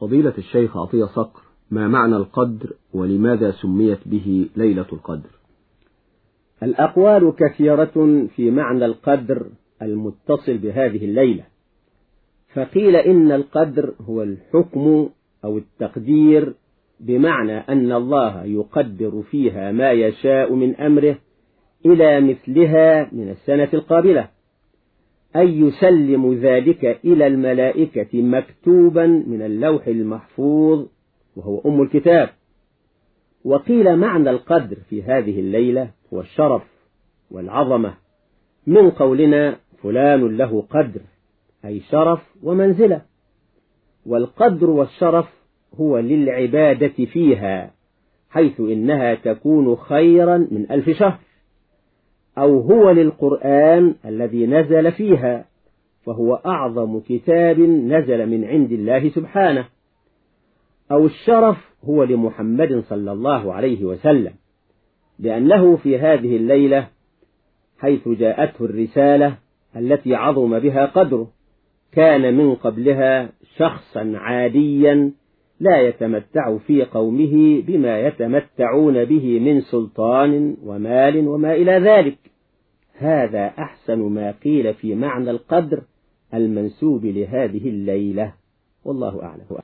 فضيلة الشيخ عطية صقر ما معنى القدر ولماذا سميت به ليلة القدر؟ الأقوال كثيرة في معنى القدر المتصل بهذه الليلة. فقيل إن القدر هو الحكم أو التقدير بمعنى أن الله يقدر فيها ما يشاء من أمره إلى مثلها من السنة القابلة. أي يسلم ذلك إلى الملائكة مكتوبا من اللوح المحفوظ وهو أم الكتاب. وقيل معنى القدر في هذه الليلة هو الشرف والعظمة. من قولنا فلان له قدر أي شرف ومنزلة. والقدر والشرف هو للعبادة فيها حيث إنها تكون خيرا من ألف شهر. أو هو للقرآن الذي نزل فيها فهو أعظم كتاب نزل من عند الله سبحانه. أو الشرف هو لمحمد صلى الله عليه وسلم لأنه في هذه الليلة حيث جاءته الرسالة التي عظم بها قدره كان من قبلها شخصا عاديا لا يتمتع في قومه بما يتمتعون به من سلطان ومال وما إلى ذلك. هذا أحسن ما قيل في معنى القدر المنسوب لهذه الليلة. والله أعلم.